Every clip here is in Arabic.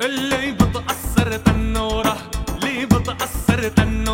اللي بتأثر تنورة اللي بتأثر تنورة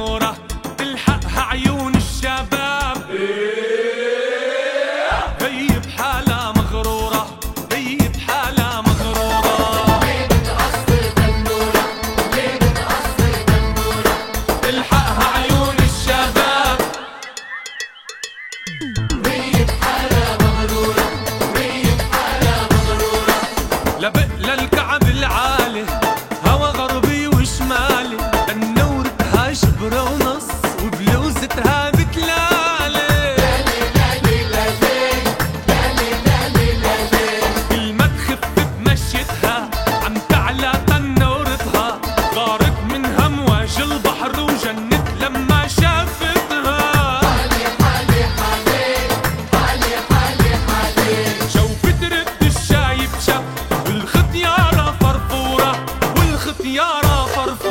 fall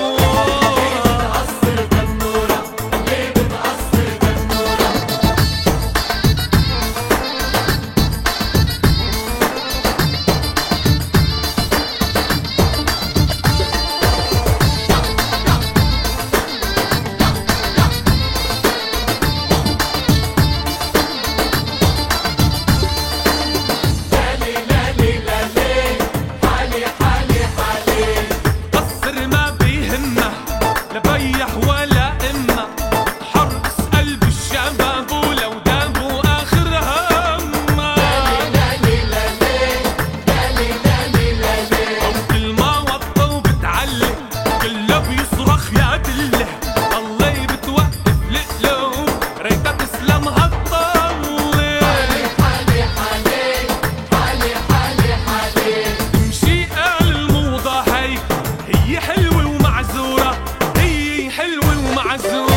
حلوة ومعزورة هي حلوة ومعزورة.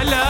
على